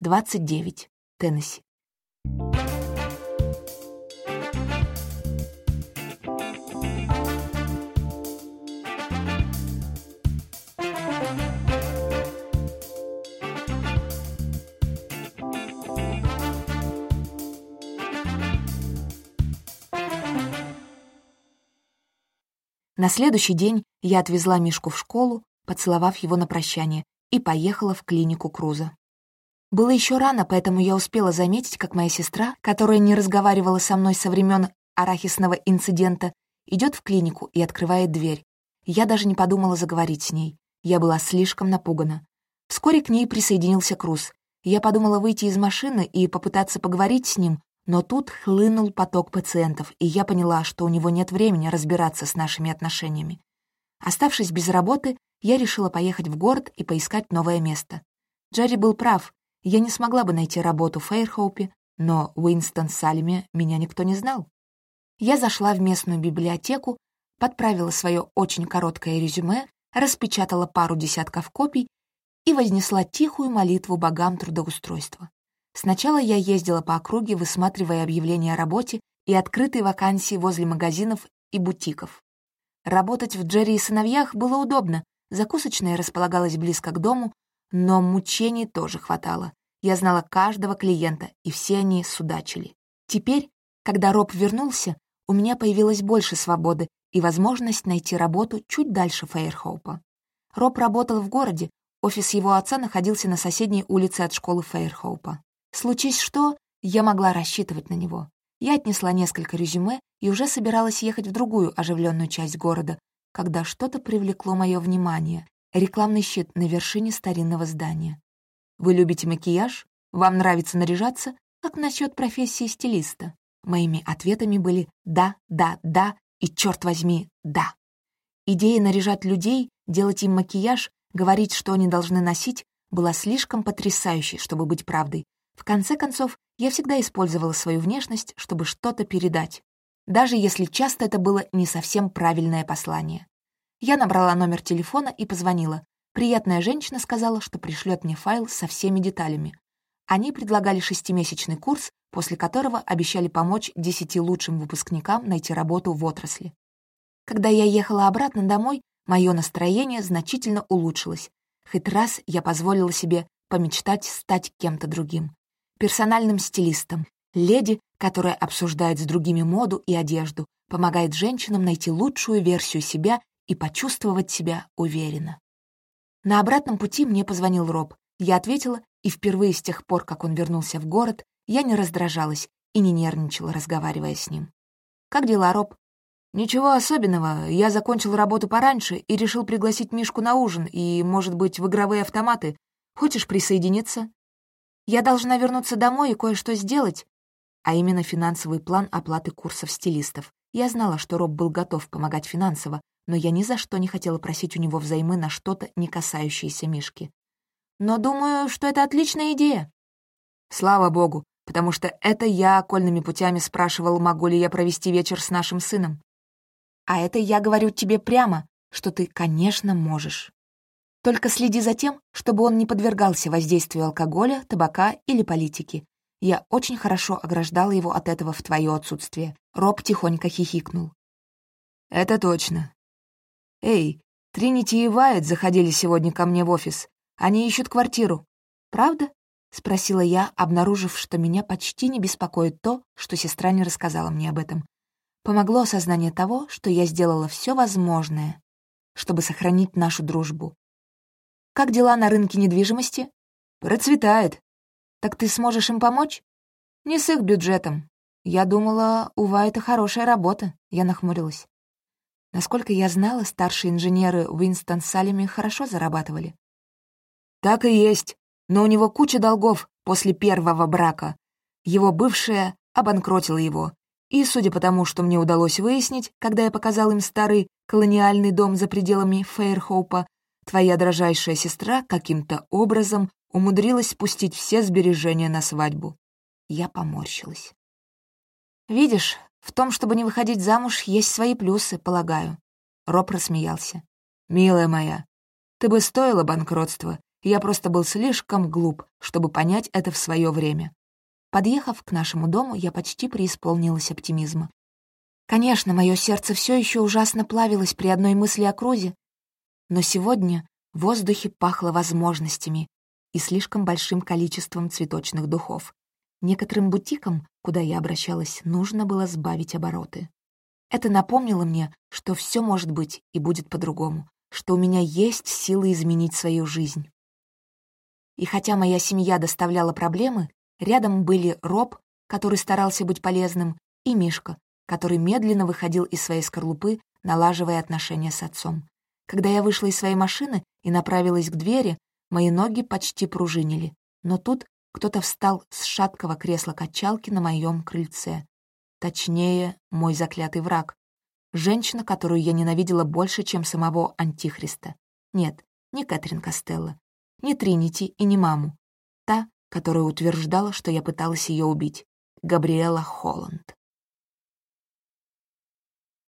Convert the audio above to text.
29, Теннесси. На следующий день я отвезла Мишку в школу, поцеловав его на прощание, и поехала в клинику Круза. Было еще рано, поэтому я успела заметить, как моя сестра, которая не разговаривала со мной со времен арахисного инцидента, идет в клинику и открывает дверь. Я даже не подумала заговорить с ней. Я была слишком напугана. Вскоре к ней присоединился Круз. Я подумала выйти из машины и попытаться поговорить с ним, но тут хлынул поток пациентов, и я поняла, что у него нет времени разбираться с нашими отношениями. Оставшись без работы, я решила поехать в город и поискать новое место. Джерри был прав, я не смогла бы найти работу в Фейрхоупе, но в Уинстон-Салеме меня никто не знал. Я зашла в местную библиотеку, подправила свое очень короткое резюме, распечатала пару десятков копий и вознесла тихую молитву богам трудоустройства. Сначала я ездила по округе, высматривая объявления о работе и открытые вакансии возле магазинов и бутиков. Работать в Джерри и сыновьях было удобно, закусочная располагалась близко к дому, но мучений тоже хватало. Я знала каждого клиента, и все они судачили. Теперь, когда Роб вернулся, у меня появилось больше свободы и возможность найти работу чуть дальше Фейрхоупа. Роб работал в городе, офис его отца находился на соседней улице от школы Фейрхоупа. Случись что, я могла рассчитывать на него. Я отнесла несколько резюме и уже собиралась ехать в другую оживленную часть города, когда что-то привлекло мое внимание. Рекламный щит на вершине старинного здания. «Вы любите макияж? Вам нравится наряжаться? Как насчет профессии стилиста?» Моими ответами были «да, да, да» и, черт возьми, «да». Идея наряжать людей, делать им макияж, говорить, что они должны носить, была слишком потрясающей, чтобы быть правдой, в конце концов, я всегда использовала свою внешность, чтобы что-то передать, даже если часто это было не совсем правильное послание. Я набрала номер телефона и позвонила. Приятная женщина сказала, что пришлет мне файл со всеми деталями. Они предлагали шестимесячный курс, после которого обещали помочь десяти лучшим выпускникам найти работу в отрасли. Когда я ехала обратно домой, мое настроение значительно улучшилось. Хоть раз я позволила себе помечтать стать кем-то другим персональным стилистом, леди, которая обсуждает с другими моду и одежду, помогает женщинам найти лучшую версию себя и почувствовать себя уверенно. На обратном пути мне позвонил Роб. Я ответила, и впервые с тех пор, как он вернулся в город, я не раздражалась и не нервничала, разговаривая с ним. «Как дела, Роб?» «Ничего особенного. Я закончил работу пораньше и решил пригласить Мишку на ужин и, может быть, в игровые автоматы. Хочешь присоединиться?» Я должна вернуться домой и кое-что сделать, а именно финансовый план оплаты курсов стилистов. Я знала, что Роб был готов помогать финансово, но я ни за что не хотела просить у него взаймы на что-то, не касающееся Мишки. Но думаю, что это отличная идея. Слава богу, потому что это я окольными путями спрашивал, могу ли я провести вечер с нашим сыном. А это я говорю тебе прямо, что ты, конечно, можешь. Только следи за тем, чтобы он не подвергался воздействию алкоголя, табака или политики. Я очень хорошо ограждала его от этого в твое отсутствие. Роб тихонько хихикнул. Это точно. Эй, Тринити и Вайт заходили сегодня ко мне в офис. Они ищут квартиру. Правда? — спросила я, обнаружив, что меня почти не беспокоит то, что сестра не рассказала мне об этом. Помогло осознание того, что я сделала все возможное, чтобы сохранить нашу дружбу. Как дела на рынке недвижимости? Процветает. Так ты сможешь им помочь? Не с их бюджетом. Я думала, у Вайта хорошая работа. Я нахмурилась. Насколько я знала, старшие инженеры Уинстон Салеми хорошо зарабатывали. Так и есть, но у него куча долгов после первого брака. Его бывшая обанкротила его. И, судя по тому, что мне удалось выяснить, когда я показал им старый колониальный дом за пределами Фейрхоупа, Твоя дрожайшая сестра каким-то образом умудрилась спустить все сбережения на свадьбу. Я поморщилась. Видишь, в том, чтобы не выходить замуж, есть свои плюсы, полагаю. Роб рассмеялся. «Милая моя, ты бы стоила банкротства, Я просто был слишком глуп, чтобы понять это в свое время. Подъехав к нашему дому, я почти преисполнилась оптимизма. Конечно, мое сердце все еще ужасно плавилось при одной мысли о Крузе, но сегодня в воздухе пахло возможностями и слишком большим количеством цветочных духов. Некоторым бутикам, куда я обращалась, нужно было сбавить обороты. Это напомнило мне, что все может быть и будет по-другому, что у меня есть силы изменить свою жизнь. И хотя моя семья доставляла проблемы, рядом были Роб, который старался быть полезным, и Мишка, который медленно выходил из своей скорлупы, налаживая отношения с отцом. Когда я вышла из своей машины и направилась к двери, мои ноги почти пружинили, но тут кто-то встал с шаткого кресла-качалки на моем крыльце. Точнее, мой заклятый враг. Женщина, которую я ненавидела больше, чем самого Антихриста. Нет, не Кэтрин Костелло, не Тринити и не маму. Та, которая утверждала, что я пыталась ее убить. Габриэла Холланд.